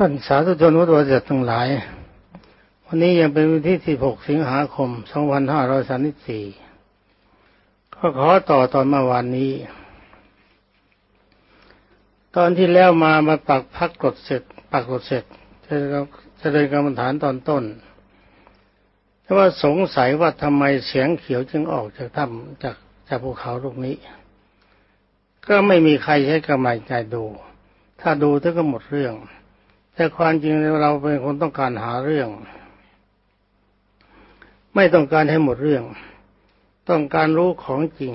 ท่านสาธุชนพุฒิวจทั้งหลาย วันนี้ยังเป็นวันที่ 16 สิงหาคม 2534ก็ขอต่อตอนเมื่อวานนี้ ตอนที่แล้วมามาปักพักกดเสร็จ ปักกดเสร็จจะเดินกรรมฐานตอนต้นแต่ว่าสงสัยว่าทำไมเสียงเขียวจึงออกจากถ้ำจากจากภูเขาลูกนี้ ก็ไม่มีใครใช้กำลังใจดู ถ้าดูถึงก็หมดเรื่อง แต่ความจริงเราเป็นคนต้องการหาเรื่อง ไม่ต้องการให้หมดเรื่อง ต้องการรู้ของจริง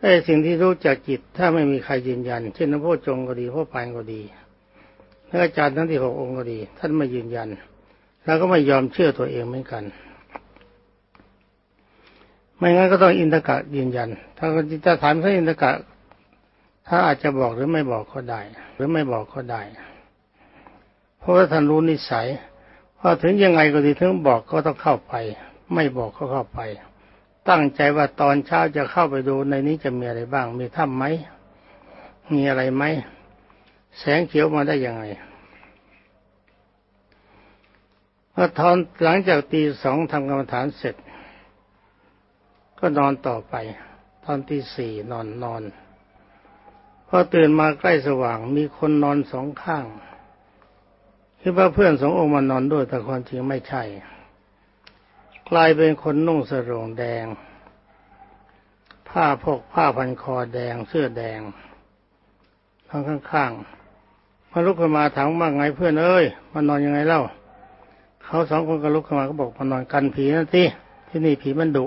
ไอ้สิ่งที่รู้จากจิต ถ้าไม่มีใครยืนยัน เช่นพระพุทธจงก็ดีพระปานก็ดีพระอาจารย์ทั้งที่หกองค์ก็ดี ท่านไม่ยืนยันเราก็ไม่ยอมเชื่อตัวเองเหมือนกัน ไม่งั้นก็ต้องอินทกะยืนยัน ถ้าจะถามท่านอินทกะ ถ้าอาจจะบอกหรือไม่บอกก็ได้ หรือไม่บอกก็ได้ เพราะว่าท่านรู้นิสัยว่าถึงยังไงก็ดีถึงบอกก็ต้องเข้าไป ไม่บอกก็เข้าไป ตั้งใจว่าตอนเช้าจะเข้าไปดูในนี้จะมีอะไรบ้าง มีถ้ำไหมมีอะไรไหมแสงเขียวมาได้ยังไงพอทอนหลังจากตีสองทำกรรมฐานเสร็จ ก็นอนต่อไป ตอนที่สี่นอนนอนพอตื่นมาใกล้สว่างมีคนนอนสองข้าง คิดว่าเพื่อนสององค์มานอนด้วยแต่ความจริงไม่ใช่ กลายเป็นคนนุ่งสรงแดง ผ้าพกผ้าพันคอแดงเสื้อแดงทั้งข้างๆมาลุกขึ้นมาถามว่าไงเพื่อนเอ้ยมานอนยังไงเล่าเขาสองคนก็ลุกขึ้นมาก็บอกมานอนกันผีนั่นที่ที่นี่ผีมันดุ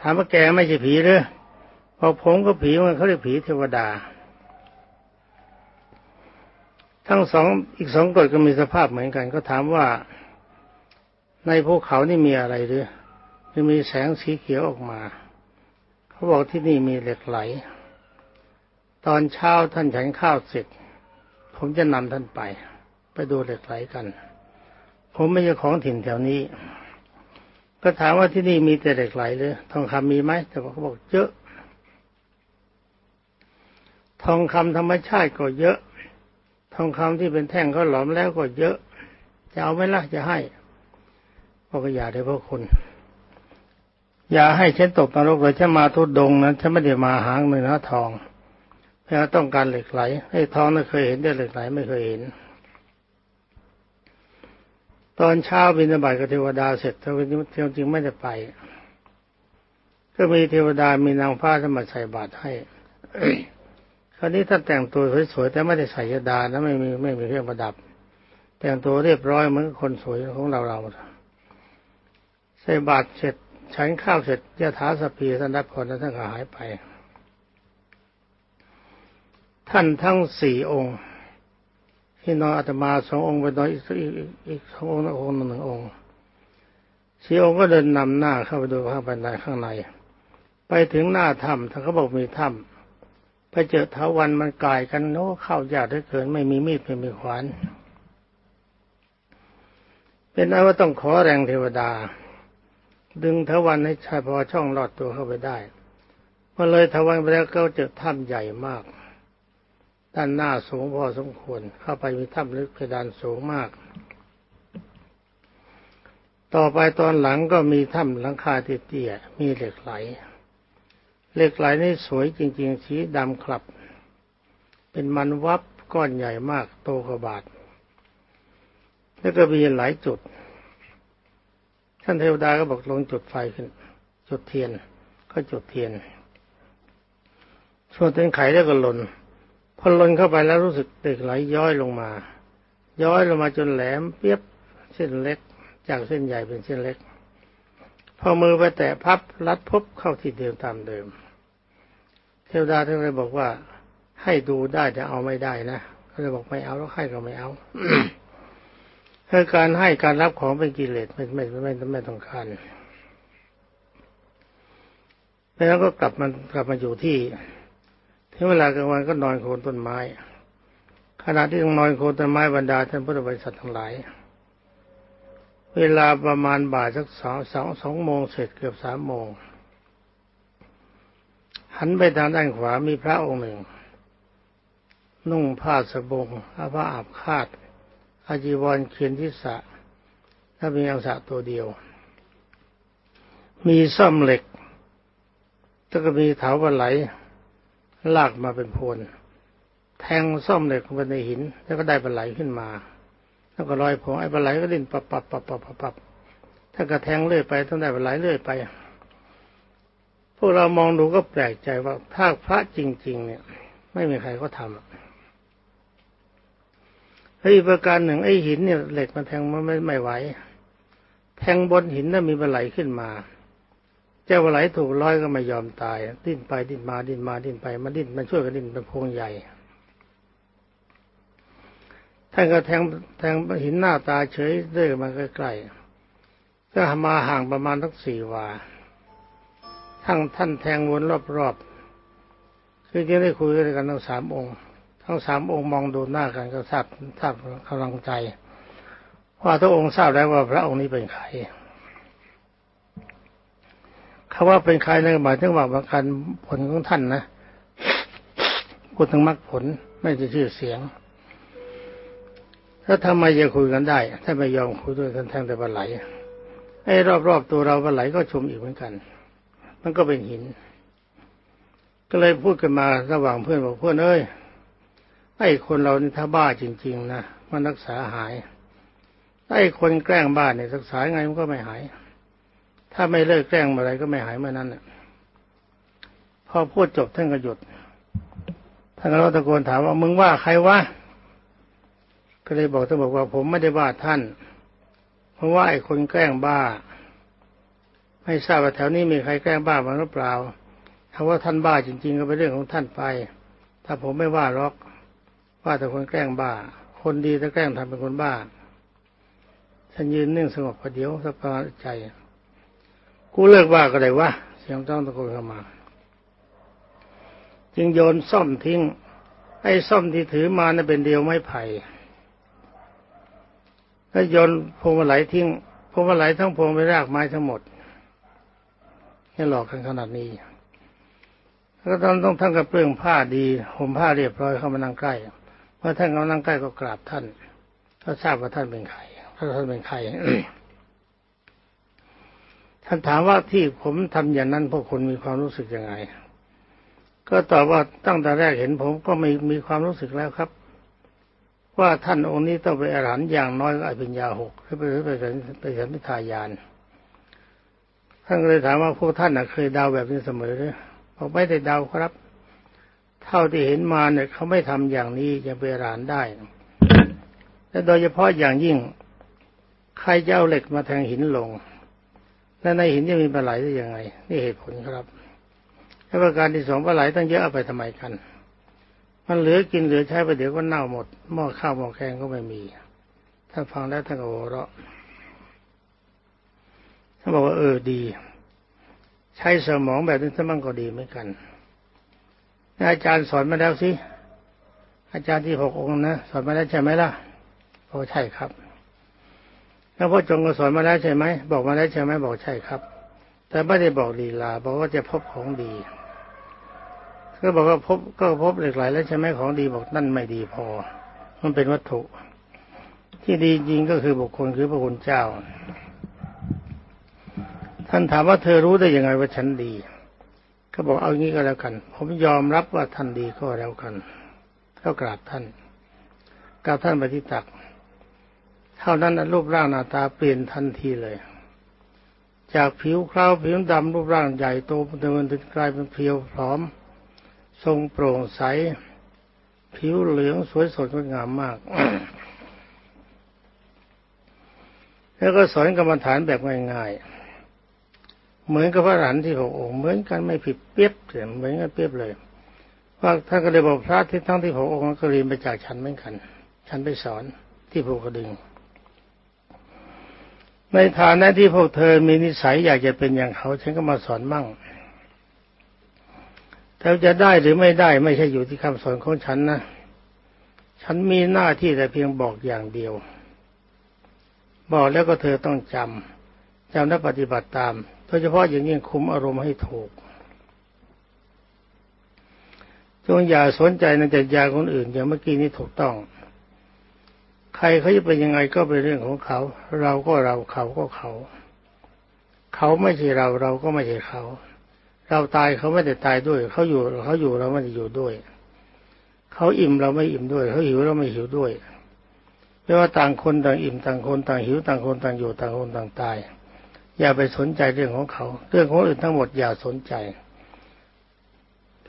ถามว่าแกไม่ใช่ผีหรือพอผมก็ผีมันเขาเรียกผีเทวดา ทั้งสองอีกสองกฎก็มีสภาพเหมือนกัน ก็ถามว่า ในภูเขานี่มีอะไรหรือจะมีแสงสีเขียวออกมา เขาบอกที่นี่มีเหล็กไหล ตอนเช้าท่านฉันข้าวเสร็จ ผมจะนำท่านไป ไปดูเหล็กไหลกัน ผมไม่ใช่ของถิ่นแถวนี้ ก็ถามว่าที่นี่มีแต่เหล็กไหลหรือทองคำมีไหมแต่เขาบอกเยอะ ทองคำธรรมชาติก็เยอะ องคำที่เป็นแท่งเขาหลอมแล้วก็เยอะ จะเอาไหมล่ะจะให้บอกอย่าได้พระคุณอย่าให้ฉันตกนรกเลยฉันมาทุดดงนั้นฉันไม่ได้มาหางเนื้อทองเพราะต้องการเหล็กไหลไอ้ทองนั้นเคยเห็นได้เหล็กไหลไม่เคยเห็น ตอนเช้าบินบายกับเทวดาเสร็จเทวดาจริงๆไม่ได้ไป ก็มีเทวดามีนางฟ้าสมาใส่บาตรให้ คราวนี้ถ้าแต่งตัวสวยๆแต่ไม่ได้ใส่ยาดานะไม่มีไม่มีเครื่องประดับ แต่งตัวเรียบร้อยเหมือนคนสวยของเราเราใส่บาตรเสร็จฉันข้าวเสร็จยะถาสพีท่านรับผลแล้วท่านก็หายไป ท่านทั้งสี่องค์ที่นอนอาตมาสององค์ไปนอนอีกอีกสององค์องค์หนึ่งองค์สี่องค์ก็เดินนำหน้าเข้าไปดูข้างในข้างใน ไปถึงหน้าถ้ำท่านเขาบอกมีถ้ำ ไปเจอเถาวันมันกลายกันโน้เข้ายากเหลือเกินไม่มีมีดไม่มีขวานเป็นอันว่าต้องขอแรงเทวดา ดึงเถาวันให้ชายพอช่องลอดตัวเข้าไปได้พอเลยเถาวันไปแล้วก็เจอถ้ำใหญ่มาก ด้านหน้าสูงพอสมควรเข้าไปมีถ้ำลึกเพดานสูงมาก ต่อไปตอนหลังก็มีถ้ำหลังคาเตี้ยๆมีเหล็กไหล เหล็กไหลนี่สวยจริง ๆ สีดำคลับ เป็นมันวับก้อนใหญ่มากโตกว่าบาทแล้วก็มีหลายจุด ท่านเทวดาก็บอกลงจุดไฟขึ้น จุดเทียน ก็จุดเทียน ส่วนเป็นไขแล้วก็หล่นพอหล่นเข้าไปแล้วรู้สึกเด็กไหลย้อยลงมา ย้อยลงมาจนแหลมเปียบเส้นเล็ก จากเส้นใหญ่เป็นเส้นเล็ก พอมือไปแตะพับรัดพบเข้าที่เดิมตามเดิม เทวดาท่านเลยบอกว่า ให้ดูได้แต่เอาไม่ได้นะก็เลยบอกไม่เอาแล้วให้ก็ไม่เอาคือการให้การรับของเป็นกิเลสไม่ไม่ไม่ไม่ไม่ต้องการแล้วก็กลับมากลับมาอยู่ที่ที่เวลากลางวันก็นอนโคนต้นไม้ ขณะที่นอนโคนต้นไม้บรรดาท่านพุทธบริษัททั้งหลาย เวลาประมาณบ่ายสักสองสองสองโมงเสร็จเกือบสามโมง หันไปทางด้านขวามีพระองค์หนึ่ง นุ่งผ้าสบงอาผ้าอาบคาดอาจีวรเขียนทิศะถ้ามีอังสะตัวเดียว มีซ่อมเหล็กแล้วก็มีเถาวันไหลลากมาเป็นพวนแทงซ่อมเหล็กลงไปในหิน แล้วก็ได้ปลาไหลขึ้นมา แล้วก็ลอยผงไอ้ปลาไหลก็ดิ้นปับปับปับปับปับปับถ้ากระแทงเลื่อยไปต้องได้ปลาไหลเลื่อยไปพวกเรามองดูก็แปลกใจว่าถ้าพระจริง ๆ เนี่ย ไม่มีใครก็ทำเฮ้ยประการหนึ่งไอ้หินเนี่ยเหล็กมันแทงมันไม่ไม่ไหว แทงบนหินน่ะมีปลาไหลขึ้นมา เจ้าปลาไหลถูกร้อยก็ไม่ยอมตาย ดิ้นไปดิ้นมาดิ้นมาดิ้นไปมาดิ้นมันช่วยกันดิ้นเป็นพวงใหญ่ ท่านก็แทงแทงหินหน้าตาเฉยเรื่อยมาใกล้ๆก็มาห่างประมาณทั้งสี่วาทั้งท่านแทงวนรอบๆคือจะได้คุยกันทั้งสามองค์ ทั้งสามองค์มองดูหน้ากันก็ทราบทราบกำลังใจว่าทุกองค์ทราบแล้วว่าพระองค์นี้เป็นใครคาว่าเป็นใครนั่นหมายถึงว่าประการผลของท่านนะพูดถึงมรรคผลไม่ใช่ชื่อเสียง แล้วทำไมจะคุยกันได้ถ้าไม่ยอมคุยด้วยกันแทงแต่ปลาไหลไอ้รอบๆตัวเราปลาไหลก็ชมอีกเหมือนกัน มันก็เป็นหิน ก็เลยพูดกันมาระหว่างเพื่อนบอกเพื่อนเอ้ยไอ้คนเรานี่ถ้าบ้าจริง ๆนะมันรักษาหายไอ้คนแกล้งบ้าเนี่ยรักษาไงมันก็ไม่หาย ถ้าไม่เลิกแกล้งอะไรก็ไม่หายเมื่อนั้นน่ะพอพูดจบท่านก็หยุดท่านก็ตะโกนถามว่ามึงว่าใครวะ ก็เลยบอกท่านบอกว่าผมไม่ได้ว่าท่าน เพราะว่าไอ้คนแกล้งบ้า ไม่ทราบว่าแถวนี้มีใครแกล้งบ้าบ้างหรือเปล่าถ้าว่าท่านบ้าจริง ๆ ก็เป็นเรื่องของท่านไป ถ้าผมไม่ว่าหรอก ว่าแต่คนแกล้งบ้า คนดีถ้าแกล้งทำเป็นคนบ้าฉันยืนนิ่งสงบประเดี๋ยวสักพักใจ กูเลิกว่าก็ได้วะเสียงต้องตะโกนเข้ามา จึงโยนซ่อมทิ้ง ไอ้ซ่อมที่ถือมานะ่ะเป็นเดียวไม้ไผ่ แล้วโยนพวงมาลัยทิ้งพวงมาลัยทั้งพวงไปรากไม้ทั้งหมดให้หลอกกันขนาดนี้แล้วต้องต้องท่านกับเปลืองผ้าดีห่มผ้าเรียบร้อยเข้ามานั่งใกล้เมื่อท่านเขานั่งใกล้ก็กราบท่านก็ทราบว่าท่านเป็นใครท่านเป็นใครท่านถามว่าที่ผมทำอย่างนั้นพวกคุณมีความรู้สึกยังไง ก็ตอบว่าตั้งแต่แรกเห็นผมก็ไม่มีความรู้สึกแล้วครับ ว่าท่านองค์นี้ต้องเป็นอรหันต์อย่างน้อยก็อภิญญาหกหรือไปไปสันไปสันพิทายานท่านก็เลยถามว่าพวกท่านเคยดาวแบบนี้เสมอหรือบอกไม่ได้ดาวครับ เท่าที่เห็นมาเนี่ยเขาไม่ทำอย่างนี้จะเป็นอรหันต์ได้และโดยเฉพาะอย่างยิ่งใครจะเอาเหล็กมาแทงหินลง และในหินจะมีปลาไหลได้ยังไง นี่เหตุผลครับ และประการที่สองปลาไหลตั้งเยอะเอาไปทำไมกัน มันเหลือกินเหลือใช้ไปเดี๋ยวก็เน่าหมดหม้อข้าวหม้อแกงก็ไม่มีท่านฟังแล้วท่านก็หัวเราะท่านบอกว่าเออดี ใช้สมองแบบนี้ท่านมันก็ดีเหมือนกันอาจารย์สอนมาแล้วสิอาจารย์ที่หกองค์นะสอนมาแล้วใช่ไหมล่ะบอกใช่ครับ แล้วพ่อจงก็สอนมาแล้วใช่ไหมบอกมาแล้วใช่ไหมบอกใช่ครับ แต่ไม่ได้บอกลีลาบอกว่าจะพบของดี ก็บอกว่าพบก็พบเหล็กไหลแล้วใช่ไหมของดีบอกนั่นไม่ดีพอ มันเป็นวัตถุ ที่ดีจริงก็คือบุคคลคือพระคุณเจ้า ท่านถามว่าเธอรู้ได้ยังไงว่าฉันดี ก็บอกเอางี้ก็แล้วกัน ผมยอมรับว่าท่านดีก็แล้วกันก็กราบท่านกราบท่านไปที่ตัก เท่านั้นรูปร่างหน้าตาเปลี่ยนทันทีเลย จากผิวคราวผิวดำรูปร่างใหญ่โตเดินถึงกลายเป็นเพียวพร้อม ทรงโปร่งใส ผิวเหลืองสวยสดงดงามมาก แล้วก็สอนกรรมฐานแบบง่ายๆ เหมือนกับพระอรหันต์ที่หกองค์ เหมือนกันไม่ผิดเปียบเลยเหมือนกันเปียบเลยว่าท่านก็เลยบอกพระที่ทั้งที่หกองค์ก็เรียนไปจากฉันเหมือนกัน ฉันไปสอนที่ภูกระดึง ในฐานะที่พวกเธอมีนิสัยอยากจะเป็นอย่างเขา ฉันก็มาสอนมั่ง แต่จะได้หรือไม่ได้ไม่ใช่อยู่ที่คำสอนของฉันนะ ฉันมีหน้าที่แต่เพียงบอกอย่างเดียว บอกแล้วก็เธอต้องจำจำและปฏิบัติตาม โดยเฉพาะอย่างยิ่งคุมอารมณ์ให้ถูกจงอย่าสนใจในจัดยาคนอื่น อย่างเมื่อกี้นี้ถูกต้อง ใครเขาจะเป็นยังไงก็เป็นเรื่องของเขา เราก็เราเขาก็เขา เขาไม่ใช่เราเราก็ไม่ใช่เขา เราตายเขาไม่ได้ตายด้วย เขาอยู่เขาอยู่เราไม่ได้อยู่ด้วย เขาอิ่มเราไม่อิ่มด้วย เขาหิวเราไม่หิวด้วยเพราะว่าต่างคนต่างอิ่มต่างคนต่างหิวต่างคนต่างอยู่ต่างคนต่างตาย อย่าไปสนใจเรื่องของเขา เรื่องของอื่นทั้งหมดอย่าสนใจ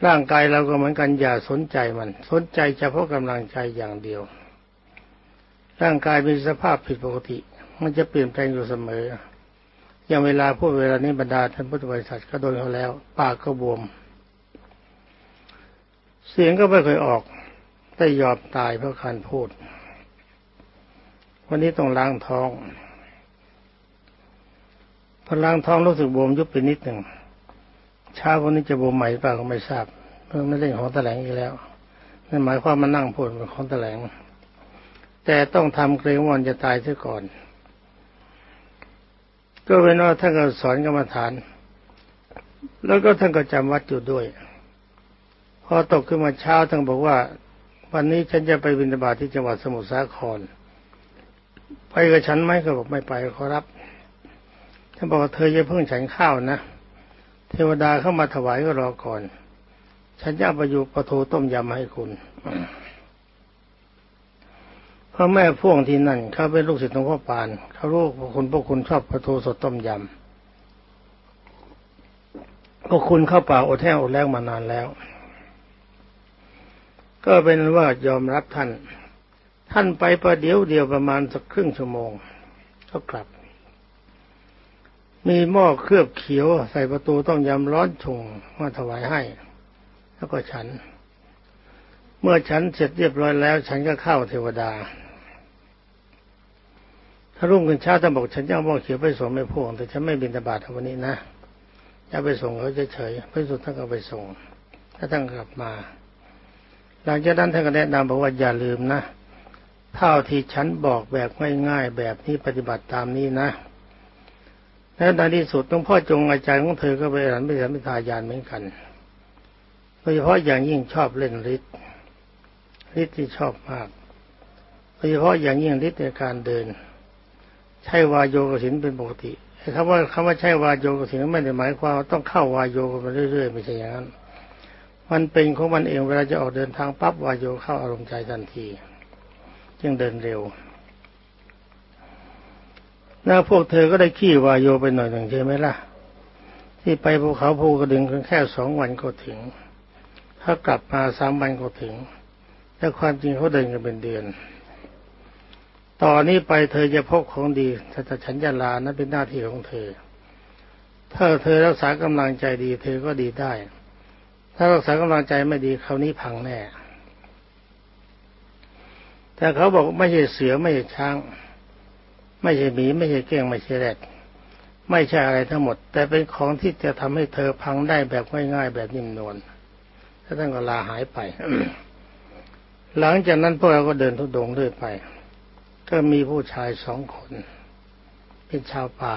ร่างกายเราก็เหมือนกันอย่าสนใจมัน สนใจเฉพาะกำลังใจอย่างเดียว ร่างกายมีสภาพผิดปกติ มันจะเปลี่ยนแปลงอยู่เสมอ อย่างเวลาพูดเวลานี้บรรดาท่านพุทธบริษัทก็โดนเขาแล้ว ปากก็บวม เสียงก็ไม่เคยออกได้ยอมตายเพราะการพูด วันนี้ต้องล้างท้องพอล้างท้องรู้สึกบวมยุบไปนิดหนึ่งเช้าวันนี้จะบวมใหม่เปล่าก็ไม่ทราบเพิ่งไม่เล่นของแถลงอีกแล้วนั่นหมายความมานั่งพูดเป็นของแถลงแต่ต้องทำเกรงวันจะตายซะก่อน ก็เป็นว่าท่านก็สอนกรรมฐาน แล้วก็ท่านก็จำวัดอยู่ด้วย พอตกขึ้นมาเช้าท่านบอกว่า วันนี้ฉันจะไปบิณฑบาตที่จังหวัดสมุทรสาคร ไปกับฉันไหมก็บอกไม่ไปขอรับท่านบอกว่าเธอจะเพิ่งฉันข้าวนะ เทวดาเข้ามาถวายก็รอก่อน ฉันจะไประยุปะโทต้มยำให้คุณ พ่อแม่พ่วงที่นั่นเขาเป็นลูกศิษย์หลวงพ่อปานเขารู้พวกคุณพวกคุณชอบประโทสดต้มยำพวกคุณเข้าป่าอดแห้งอดแล้งมานานแล้ว ก็เป็นว่ายอมรับท่าน ท่านไปประเดี๋ยวเดียวประมาณสักครึ่งชั่วโมงก็กลับ มีหม้อเคลือบเขียวใส่ประตูต้องยำร้อนชงมาถวายให้ แล้วก็ฉัน เมื่อฉันเสร็จเรียบร้อยแล้ว ฉันก็เข้าเทวดา ถ้ารุ่งขึ้นเช้าท่านบอกฉันจะเอาหม้อเขียวไปส่งไม่พวง แต่ฉันไม่บินตบาทวันนี้นะจะไปส่งเขาเฉยๆพระสุดท่านก็ไปส่งถ้าท่านกลับมา หลังจากนั้นท่านก็แนะนำบอกว่าอย่าลืมนะเท่าที่ฉันบอกแบบง่ายๆแบบนี้ปฏิบัติตามนี้นะแล้วในที่สุดหลวงพ่อจงอาจารย์ของเธอก็ไปอ่านไม่สัมพิทายานเหมือนกันโดยเฉพาะอย่างยิ่งชอบเล่นฤทธิ์ ฤทธิ์ที่ชอบมากโดยเฉพาะอย่างยิ่งฤทธิ์ในการเดิน ใช่วายโยกสินเป็นปกติคำว่าคำว่าใช่วายโยกสินไม่ได้หมายความว่าต้องเข้าวายโยกันมาเรื่อยๆไม่ใช่อย่างนั้น มันเป็นของมันเองเวลาจะออกเดินทางปั๊บวายโยเข้าอารมณ์ใจทันที จึงเดินเร็วแล้วพวกเธอก็ได้ขี้วายโยไปหน่อยหนึ่งใช่ไหมล่ะ ที่ไปภูเขาภูกระดึงแค่สองวันก็ถึง ถ้ากลับมาสามวันก็ถึง แต่ความจริงเขาเดินกันเป็นเดือนต่อนนี้ไปเธอจะพบของดีแต่ฉันจะลานั้นเป็นหน้าที่ของเธอ ถ้าเธอรักษากำลังใจดี เธอก็ดีได้ ถ้ารักษากำลังใจไม่ดีคราวนี้พังแน่ แต่เขาบอกไม่ใช่เสือไม่ใช่ช้าง ไม่ใช่หมีไม่ใช่เก้งไม่ใช่แรดไม่ใช่อะไรทั้งหมด แต่เป็นของที่จะทำให้เธอพังได้แบบง่ายๆแบบนิ่มนวลแล้วท่านก็ลาหายไป หลังจากนั้นพวกเราก็เดินทุดงเรื่อยไป ก็มีผู้ชายสองคน เป็นชาวป่า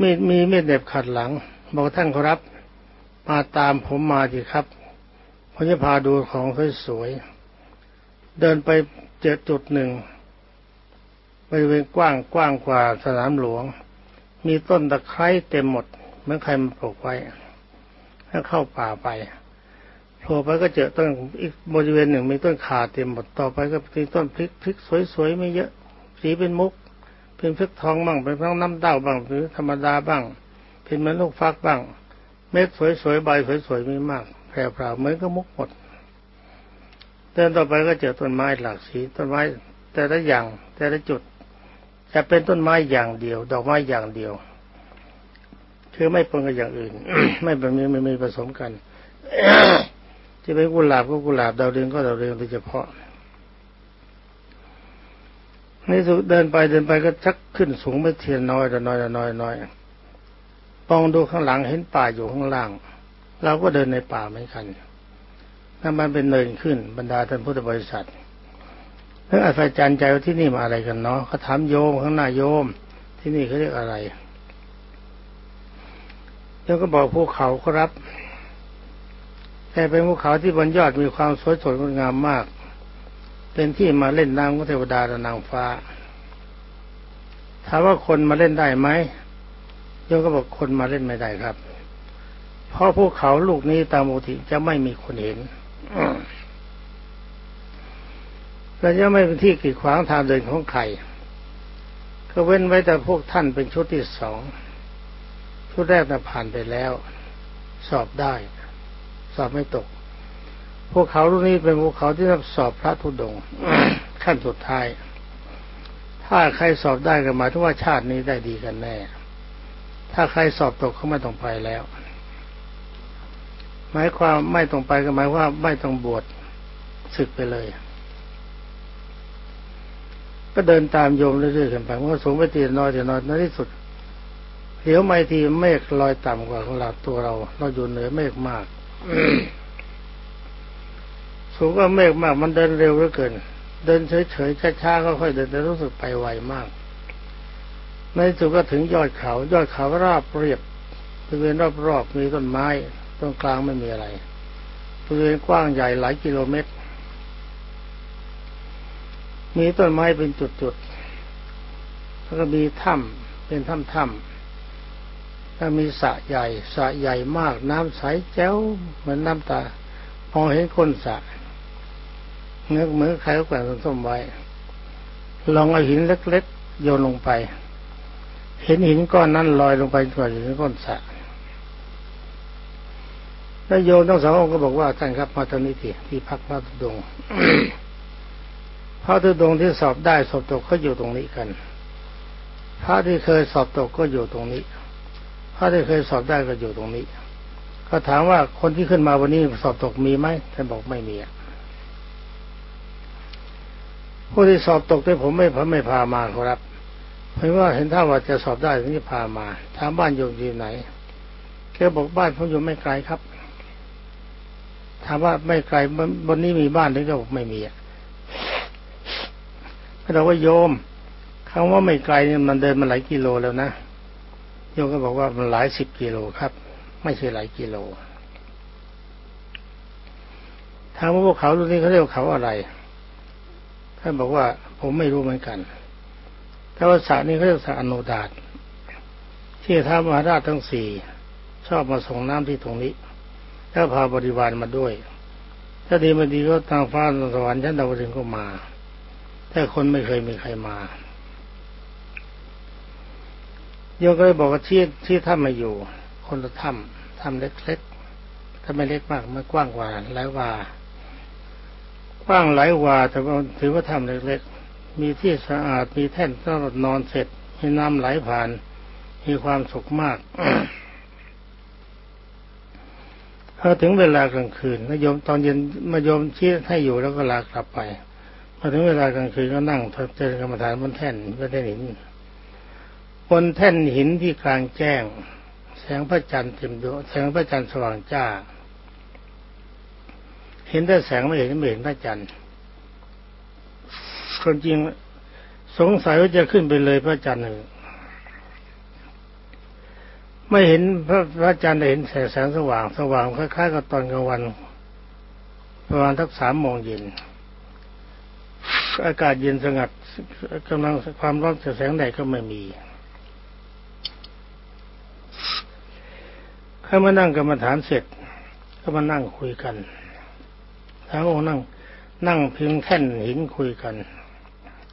มีมีเม็ดเด็บขัดหลัง บอกท่านขอรับมาตามผมมาสิครับผมจะพาดูของสวยๆเดินไปเจอจุดหนึ่งบริเวณกว้างกว้างกว่าสนามหลวง มีต้นตะไคร้เต็มหมดเหมือนใครมาปลูกไว้ถ้าเข้าป่าไป ผล่ไปก็เจอต้นอีกบริเวณหนึ่งมีต้นขาเต็มหมดต่อไปก็มีต้นพริกพริกสวยๆไม่เยอะสีเป็นมุก เป็นพริกทองบ้างเป็นพริกน้ำเต้าบ้างหรือธรรมดาบ้าง เป็นเหมือนลูกฟักบ้าง เม็ดสวยๆใบสวยๆมีมากแพร่ๆเหมือนกับมุกหมดเดินต่อไปก็เจอต้นไม้หลากสีต้นไม้ แต่ละอย่างแต่ละจุด จะเป็นต้นไม้อย่างเดียว ดอกไม้อย่างเดียว คือไม่ปนกับอย่างอื่น ไม่เป็นไม่ไม่ผสมกัน ที่เป็นกุหลาบก็กุหลาบดาวเรืองก็ดาวเรืองโดยเฉพาะในสุดเดินไปเดินไปก็ชักขึ้นสูงไม่เทียนน้อยแต่น้อยแต่น้อยน้อยมองดูข้างหลังเห็นป่าอยู่ข้างล่าง เราก็เดินในป่าเหมือนกันถ้ามันเป็นเนินขึ้นบรรดาท่านพุทธบริษัทแล้วอัศจรรย์ใจว่าที่นี่มาอะไรกันเนาะเขาถามโยมข้างหน้าโยม ที่นี่เขาเรียกอะไรแล้วก็บอกภูเขาครับ แต่เป็นภูเขาที่บนยอดมีความสวยสดงดงามมาก เป็นที่มาเล่นน้ำของเทวดาและนางฟ้าถามว่าคนมาเล่นได้ไหมโยมก็บอกคนมาเล่นไม่ได้ครับ เพราะภูเขาลูกนี้ตามปกติจะไม่มีคนเห็นและจะไม่เป็นที่กีดขวางทางเดินของใครก็เว้นไว้แต่พวกท่านเป็นชุดที่สองชุดแรกน่ะผ่านไปแล้ว สอบได้ สอบไม่ตก พวกเขาลูกนี้เป็นพวกเขาที่รับสอบพระธุดงขั้นสุดท้าย ถ้าใครสอบได้ก็หมายถึงว่าชาตินี้ได้ดีกันแน่ ถ้าใครสอบตกเขาไม่ต้องไปแล้ว หมายความไม่ต้องไปก็หมายว่าไม่ต้องบวชศึกไปเลย ก็เดินตามโยมเรื่อยๆกันไปเมื่อสูงไปตีน้อยแต่น้อยในที่สุดเดี๋ยวไม่ทีเมฆลอยต่ำกว่าของเราตัวเรา เราอยู่เหนือเมฆมาก สูงกว่าเมฆมาก มันเดินเร็วเหลือเกิน เดินเฉยๆช้าๆค่อยๆเดินแต่รู้สึกไปไวมาก ในสุดก็ถึงยอดเขา ยอดเขาราบเรียบบริเวณรอบๆมีต้นไม้ตรงกลางไม่มีอะไรบริเวณกว้างใหญ่หลายกิโลเมตร มีต้นไม้เป็นจุดๆแล้วก็มีถ้ำเป็นถ้ำๆ แล้วมีสระใหญ่สระใหญ่มากน้ำใสแจ๋วเหมือนน้ำตา พอเห็นคนสระเนื้อเหมือนใครก็แกว่งส้มไว้ ลองเอาหินเล็กๆโยนลงไป เห็นหินก้อนนั้นลอยลงไปกว่าหินก้อนสระแล้วโยมทั้งสององค์ก็บอกว่าท่านครับมาตอนนี้ที่ที่พักพระธุดงค์พระธุดงค์ที่สอบได้สอบตกก็อยู่ตรงนี้กัน พระที่เคยสอบตกก็อยู่ตรงนี้ พระที่เคยสอบได้ก็อยู่ตรงนี้ ก็ถามว่าคนที่ขึ้นมาวันนี้สอบตกมีไหมท่านบอกไม่มีผู้ที่สอบตกที่ผมไม่ผมไม่พามาครับเพราะว่าเห็นถ้าว่าจะสอบได้ถึงจะพามาถามบ้านอยู่ที่ไหนแกบอกบ้านผมอยู่ไม่ไกลครับถามว่าไม่ไกลบนนี้มีบ้านหรือก็บอกไม่มีอะเราว่าโยมคำว่าไม่ไกลเนี่ยมันเดินมาหลายกิโลแล้วนะ โยมก็บอกว่ามันหลายสิบกิโลครับ ไม่ใช่หลายกิโลถามว่าพวกเขาตรงนี้เขาเรียกเขาอะไรท่านบอกว่าผมไม่รู้เหมือนกันแต่ว่าสระนี้เขาเรียกสระอนุดาตที่ท้ามหาราชทั้งสี่ชอบมาส่งน้ำที่ตรงนี้ถ้าพาบริวารมาด้วย ถ้าดีไม่ดีก็ทางฟ้าสวรรค์ชั้นดาวดึงก็มา แต่คนไม่เคยมีใครมา โยก็เลยบอกว่าที่ที่ถ้ำมาอยู่ คนละถ้ำถ้ำเล็กๆถ้าไม่เล็กมากไม่กว้างกว่าหลายว่ากว้างหลายว่าแต่ว่าถือว่าถ้ำเล็กๆมีที่สะอาดมีแท่นสำหรับนอนเสร็จมีน้ำไหลผ่านมีความสุขมากพอถึงเวลากลางคืนนายมตอนเย็นมายมชี้ให้อยู่แล้วก็ลากลับไปพอถึงเวลากลางคืนก็นั่งเจริญกรรมฐานบนแท่นบนแท่นหิน บนแท่นหินที่กลางแจ้ง แสงพระจันทร์เต็มดวงแสงพระจันทร์สว่างจ้า เห็นแต่แสงไม่เห็นไม่เห็นพระจันทร์คนจริงสงสัยว่าจะขึ้นไปเลยพระจันทร์หนึ่งไม่เห็นพระพระอาจารย์ได้เห็นแสงแสงสว่าง สว่างคล้ายๆกับตอนกลางวันประมาณทักสามโมงเย็นอากาศเย็นสงัดกำลังความร้อนแสงแดดก็ไม่มี ข้ามานั่งกรรมฐานเสร็จ ก็มานั่งคุยกันทั้งองนั่งนั่งพิงแท่นหินคุยกัน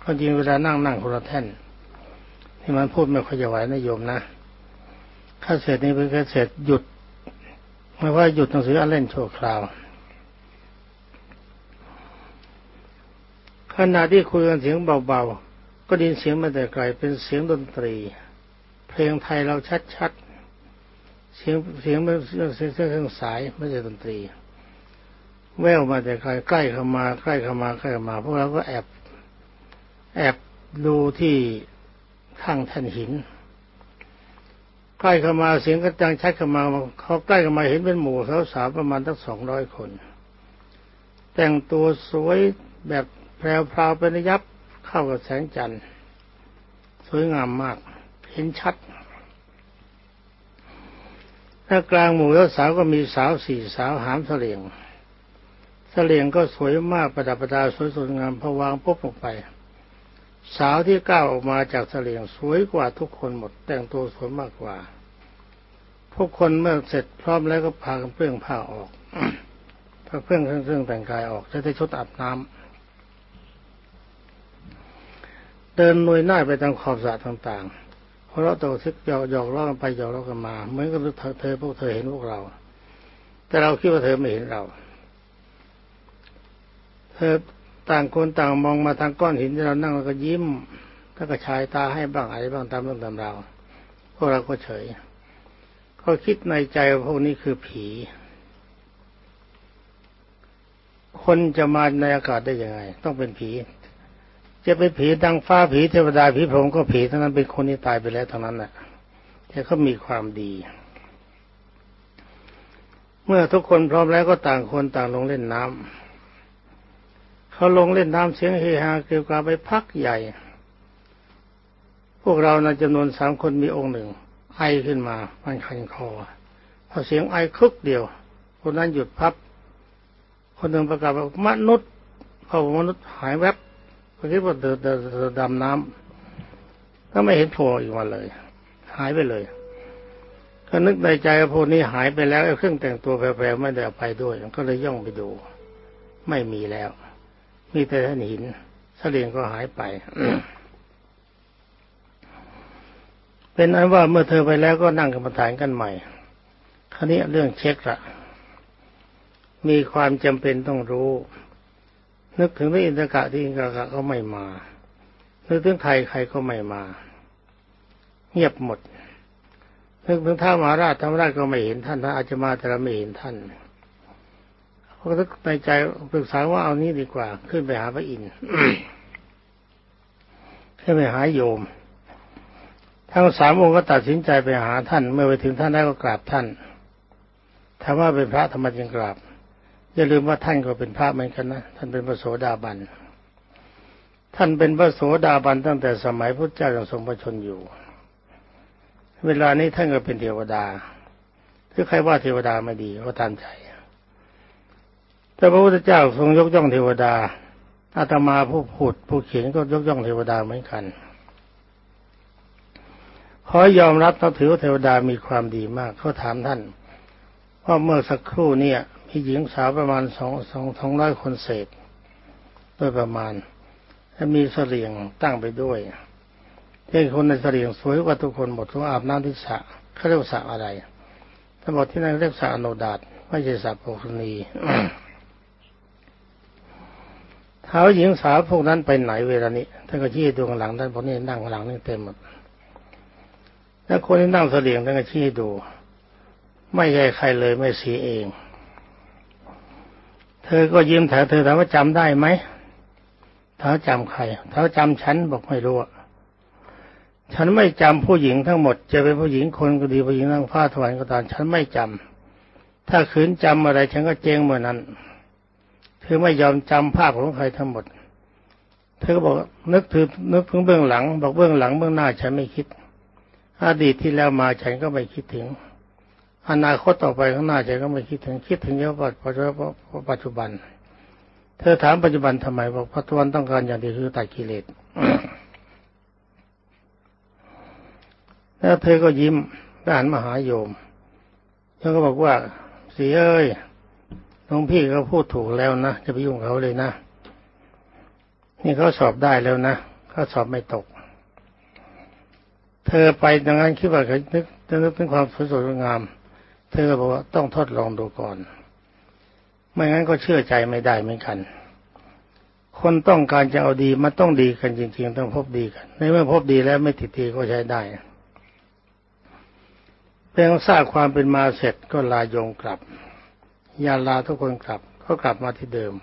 ก็จริงเวลานั่งนั่งคนละแท่นที่มันพูดไม่ค่อยจะไหวนะโยมนะถ้าเสร็จนี้เป็นกาเสร็จหยุดไม่ว่าหยุดหนังสืออันเล่นโชว์คราวขณะที่คุยกันเสียงเบาๆก็ดินเสียงมาแต่ไกลเป็นเสียงดนตรี เพลงไทยเราชัดๆ เสียงเสียงเป็นเสียงเสียงเครื่องสายไม่ใช่ดนตรี แววมาแต่ไกลใกล้เข้ามาใกล้เข้ามาใกล้เข้ามาพวกเราก็แอบแอบดูที่ข้างแท่นหิน ใกล้เข้ามาเสียงกระจังชัดเข้ามาเขาใกล้เข้ามาเห็นเป็นหมู่สาวๆประมาณตั้งสองร้อยคน แต่งตัวสวยแบบแพรวพราวเป็นยับเข้ากับแสงจันทร์สวยงามมาก เห็นชัด ถ้ากลางหมู่แล้วสาวก็มีสาวสี่สาวหามเสลียงเสลียงก็สวยมากประดับประดาสวยสดงามพอวางปุ๊บลงไป สาวที่ก้าวออกมาจากเสลียงสวยกว่าทุกคนหมด แต่งตัวสวยมากกว่าพวกคนเมื่อเสร็จพร้อมแล้วก็พากันเปลื้องผ้าออกพาเปลื้องเครื่องแต่งกายออกใช้ชุดอาบน้ำเดินนุยหน้าไปตามขอบสระต่างๆ เพราะเราตัวทึกหยอกหยอกล้อกันไปหยอกล้อกันมาเหมือนกับเธอเธอพวกเธอเห็นพวกเรา แต่เราคิดว่าเธอไม่เห็นเรา เธอต่างคนต่างมองมาทางก้อนหินที่เรานั่งแล้วก็ยิ้มแล้วก็ชายตาให้บ้างอะไรบ้างตามเรื่องตามเราพวกเราก็เฉยก็คิดในใจว่าพวกนี้คือผี คนจะมาในอากาศได้ยังไง ต้องเป็นผี จะเป็นผีดังฟ้าผีเทวดาผีพรหมก็ผีทั้งนั้นเป็นคนที่ตายไปแล้วทั้งนั้นแหละแต่เขามีความดี เมื่อทุกคนพร้อมแล้วก็ต่างคนต่างลงเล่นน้ำเขาลงเล่นน้ำเสียงเฮฮาเกี่ยวกับไปพักใหญ่ พวกเรานะจำนวนสามคนมีองค์หนึ่ง ไอขึ้นมามันคันคอพอเสียงไอคึกเดียว คนนั้นหยุดพับ คนหนึ่งประกาศว่ามนุษย์พอมนุษย์หายแวบ ก็คิดว่าเดินเดินดำน้ำก็ไม่เห็นโผล่อีกมาเลย หายไปเลยก็นึกในใจว่าพวกนี้หายไปแล้วเครื่องแต่งตัวแปลๆไม่ได้เอาไปด้วยก็เลยย่องไปดู ไม่มีแล้ว มีแต่ท่านหินเสลียงก็หายไปเป็นอันว่าเมื่อเธอไปแล้วก็นั่งกรรมฐานกันใหม่ คราวนี้เรื่องเช็คละมีความจำเป็นต้องรู้ นึกถึงพระอินทกะที่อินทกะก็ไม่มา นึกถึงใครใครก็ไม่มา เงียบหมด นึกถึงท้ามหาราชธรรมราชก็ไม่เห็นท่านท่านอาจจะมาแต่เราไม่เห็นท่านเขาก็ในใจปรึกษาว่าเอานี้ดีกว่า ขึ้นไปหาพระอินทร์ขึ้นไปหาโยม ทั้งสามองค์ก็ตัดสินใจไปหาท่าน เมื่อไปถึงท่านได้ก็กราบท่านถามว่าเป็นพระธรรมจึงกราบ อย่าลืมว่าท่านก็เป็นพระเหมือนกันนะท่านเป็นพระโสดาบัน ท่านเป็นพระโสดาบันตั้งแต่สมัยพุทธเจ้ายังทรงประชนอยู่ เวลานี้ท่านก็เป็นเทวดาคือใครว่าเทวดาไม่ดีก็ตามใจ แต่พระพุทธเจ้าทรงยกย่องเทวดาอาตมาผู้พูดผู้เขียนก็ยกย่องเทวดาเหมือนกันขอยอมรับต้องถือว่าเทวดามีความดีมากเขาถามท่านว่าเมื่อสักครู่เนี่ย หญิงสาวประมาณสองสองสองร้อยคนเศษโดยประมาณและมีเสลียงตั้งไปด้วยเที่คนในเสลียงสวยกว่าทุกคนหมดทุกอาบน้ำที่สระเขาเรียกสระอะไรท่านบอกที่นั่นเรียกสระอโนดาตไม่ใช่สระโภคณีเท้าหญิงสาวพวกนั้นไปไหนเวลานี้ท่านก็ชี้ดวงหลังท่านพวกนี้นั่งหลังนี่เต็มหมดแล้วคนที่นั่งเสลียงท่านก็ชี้ดู ไม่ใช่ใครเลยไม่สีเอง เธอก็ยิ้มถามเธอถามว่าจำได้ไหมเธอจำใครเธอจำฉันบอกไม่รู้ฉันไม่จำผู้หญิงทั้งหมด จะเป็นผู้หญิงคนก็ดีผู้หญิงนั่งผ้าถวายก็ตามฉันไม่จำถ้าขืนจำอะไรฉันก็เจ๊งเมื่อนั้นเธอไม่ยอมจำภาพของใครทั้งหมด เธอก็บอกนึกถึงนึกถึงเบื้องหลัง บอกเบื้องหลังเบื้องหน้าฉันไม่คิด อดีตที่แล้วมาฉันก็ไม่คิดถึง อนาคตต่อไปข้างหน้าฉันก็ไม่คิดถึงคิดถึงเฉพาะปัจจุบัน เธอถามปัจจุบันทำไมบอกปัจจุบันต้องการอย่างเดียวคือตัดกิเลสแล้วเธอก็ยิ้มด้านมหาโยมเธอก็บอกว่าเสียเอ้ยหลวงพี่เขาพูดถูกแล้วนะจะไปยุ่งเขาเลยนะ นี่เขาสอบได้แล้วนะเขาสอบไม่ตก เธอไปดังนั้นคิดว่าเขานึกจะนึกถึงความสวยงาม เธอบอกว่าต้องทดลองดูก่อน ไม่งั้นก็เชื่อใจไม่ได้เหมือนกัน คนต้องการจะเอาดีมันต้องดีกันจริง ๆ ต้องพบดีกัน ในเมื่อพบดีแล้วไม่ติดทีก็ใช้ได้เพียงทราบความเป็นมาเสร็จก็ลาโยงกลับยาลาทุกคนกลับ ก็กลับมาที่เดิม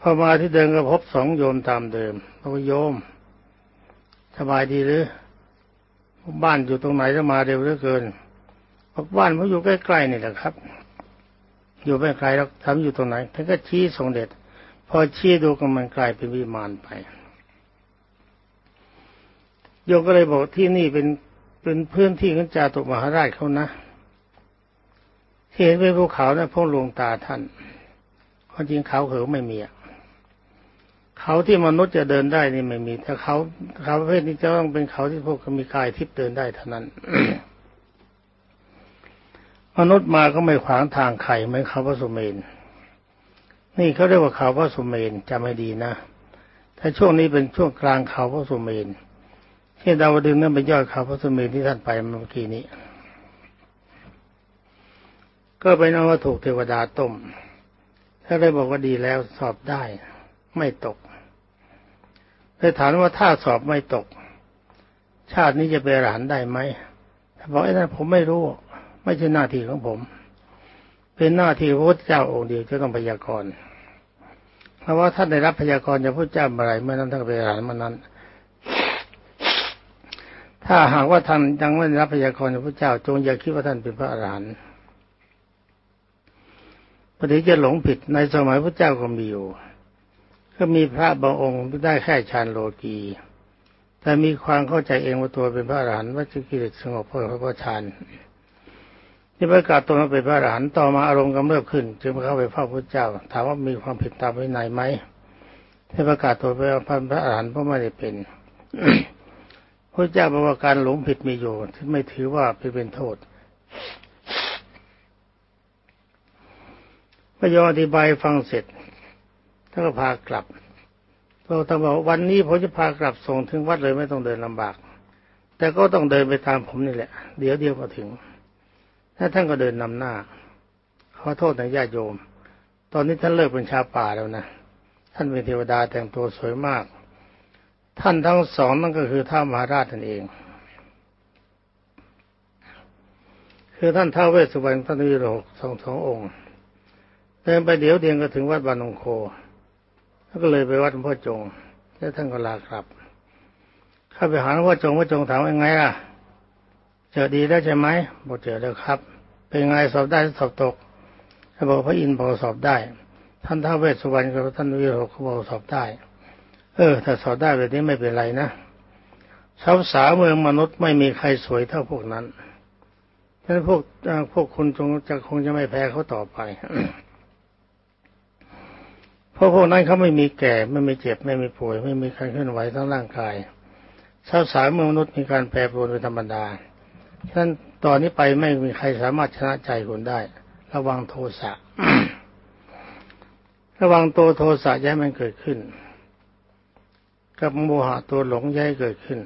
พอมาที่เดิมก็พบสองโยมตามเดิมพระโยม สบายดีหรือ บ้านอยู่ตรงไหนจะมาเร็วเหลือเกิน บอกบ้านผมอยู่ใกล้ๆนี่แหละครับ อยู่ไม่ไกลแล้วทำอยู่ตรงไหนท่านก็ชี้ทรงเด็จพอชี้ดูก็มันกลายเป็นวิมานไปโยก็เลยบอกที่นี่เป็นเป็นพื้นที่ของจาตุมหาราชเขานะที่เห็นเป็นภูเขานะ่ะพวกลวงตาท่านความจริงเขาเหอไม่มีเขาที่มนุษย์จะเดินได้นี่ไม่มีแต่เขาเขาประเภทนี้จะต้องเป็นเขาที่พวกมีกายทิพย์เดินได้เท่านั้น มนุษย์มาก็ไม่ขวางทางไข่เหมือนเขาพระสุเมน นี่เขาเรียกว่าเขาพระสุเมนจำให้ดีนะ ถ้าช่วงนี้เป็นช่วงกลางเขาพระสุเมนที่ดาวดึงนั้นเป็นยอดเขาพระสุเมนที่ท่านไปเมื่อกี้นี้ ก็เป็นอาว่าถูกเทวดาต้ม ถ้าได้บอกว่าดีแล้วสอบได้ไม่ตกเลยถามว่าถ้าสอบไม่ตก ชาตินี้จะเป็นหลานได้ไหมถ้าบอกไอ้นั่นผมไม่รู้ ไม่ใช่หน้าที่ของผม เป็นหน้าที่พระพุทธเจ้าองค์เดียวจะต้องพยากรณ์เพราะว่าท่านได้รับพยากรณ์จากพระเจ้าเมื่อไรเมื่อนั้นท่านเป็นหลานเมื่อนั้น ถ้าหากว่าท่านยังไม่ได้รับพยากรณ์จากพระเจ้า จงอย่าคิดว่าท่านเป็นพระอรหันต์ปฏิจะหลงผิดในสมัยพระเจ้าก็มีอยู่ ก็มีพระบางองค์ได้แค่ฌานโลกีแต่มีความเข้าใจเองว่าตัวเป็นพระอรหันต์ว่าจะกิเลสสงบเพราะพระฌาน ที่ประกาศตัวมาเป็นพระอรหันต์ต่อมาอารมณ์กำเริบขึ้น จึงเข้าไปเฝ้าพระเจ้า ถามว่ามีความผิดตามวินัยไหมที่ประกาศตัวเป็นพระอรหันต์เพราะไม่ได้เป็นพระเจ้าบอกว่าการหลงผิดมีอยู่ที่ไม่ถือว่าเป็นโทษพระยออธิบายฟังเสร็จท่านก็พากลับพระองค์บอกวันนี้ผมจะพากลับส่งถึงวัดเลยไม่ต้องเดินลำบาก แต่ก็ต้องเดินไปตามผมนี่แหละ เดี๋ยวเดียวก็ถึง ถ้าท่านก็เดินนำหน้าขอโทษนะญาติโยม ตอนนี้ท่านเลิกเป็นชาวป่าแล้วนะท่านเป็นเทวดาแต่งตัวสวยมาก ท่านทั้งสองนั่นก็คือท้ามหาราชท่านเอง คือท่านท้าวเวสสุวรรณท่านวิโรหกสองสององค์เดินไปเดี๋ยวเดียงก็ถึงวัดบานองโคแล้วก็เลยไปวัดหลวงพ่อจง แล้วท่านก็ลากลับ เข้าไปหาหลวงพ่อจงพ่อจงถามว่าไงล่ะ เจอดีแล้วใช่ไหมบอกเจอแล้วครับ เป็นไงสอบได้สอบตกท่านบอกพระอินทร์บอกสอบได้ ท่านท้าวเวสสุวรรณกับท่านวิโรจน์เขาบอกสอบได้ เออ ถ้าสอบได้แบบนี้ไม่เป็นไรนะสาวสาวเมืองมนุษย์ไม่มีใครสวยเท่าพวกนั้นฉะนั้นพวกพวกคุณจงจะคงจะไม่แพ้เขาต่อไป เพราะพวกนั้นเขาไม่มีแก่ไม่มีเจ็บไม่มีป่วย ไม่มีการเคลื่อนไหวทั้งร่างกายชาวสายมนุษย์มีการแปรปรวนเป็นธรรมดา ฉะนั้นตอนนี้ไปไม่มีใครสามารถชนะใจคุณได้ ระวังโทสะ ระวังตัวโทสะย้ายมันเกิดขึ้น กับโมหะตัวหลงย้ายเกิดขึ้น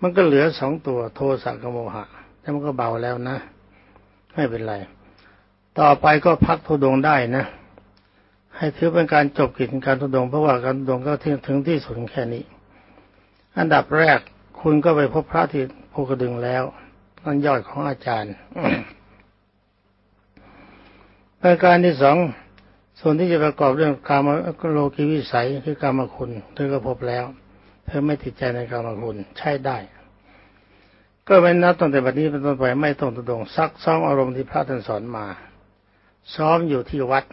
มันก็เหลือสองตัวโทสะกับโมหะแล้วมันก็เบาแล้วนะ ไม่เป็นไร ต่อไปก็พักทุดงได้นะ ให้ถือเป็นการจบกิจการทุดงเพราะว่าการทุดงก็ถึงที่สุดแค่นี้ อันดับแรกคุณก็ไปพบพระที่ ภูกระดึงแล้วนั่นยอดของอาจารย์ประการที่สองส่วนที่จะประกอบเรื่องกามโลกิวิสัยคือกามคุณเธอก็พบแล้ว เธอไม่ติดใจในกามคุณใช่ได้ ก็เป็นนับตั้งแต่บัดนี้เป็นต้นไปไม่ต้องตุดงซักซ้อมอารมณ์ที่พระท่านสอนมา ซ้อมอยู่ที่วัด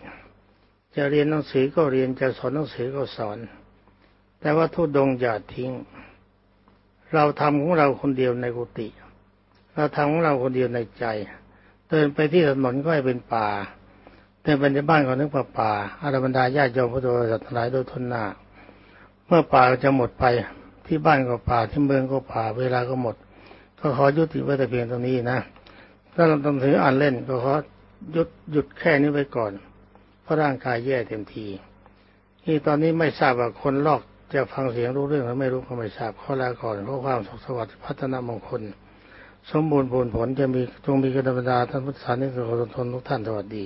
จะเรียนหนังสือก็เรียนจะสอนหนังสือก็สอน แต่ว่าทุดงอย่าทิ้ง เราทำของเราคนเดียวในกุฏิเราทำของเราคนเดียวในใจ เดินไปที่ถนนก็ให้เป็นป่าเดินไปในบ้านก็นึกว่าป่าอารบรรดาญาติโยมพุทธบริษัทหลายโดยทุนหน้า เมื่อป่าจะหมดไปที่บ้านก็ป่าที่เมืองก็ป่าเวลาก็หมด ก็ขอยุติไว้แต่เพียงตรงนี้นะ ถ้าเราต้องถืออ่านเล่นก็ขอหยุดหยุดแค่นี้ไว้ก่อน เพราะร่างกายแย่เต็มที นี่ตอนนี้ไม่ทราบว่าคนลอก จะฟังเสียงรู้เรื่องหรือไม่รู้ก็ไม่ทราบข้อแรกก่อนเพราะความสุขสวัสดิ์พัฒนามงคล สมบูรณ์ผลผลจะมีจงมีกระดาษท่านพุทธศาสนิกชนทุกท่านสวัสดี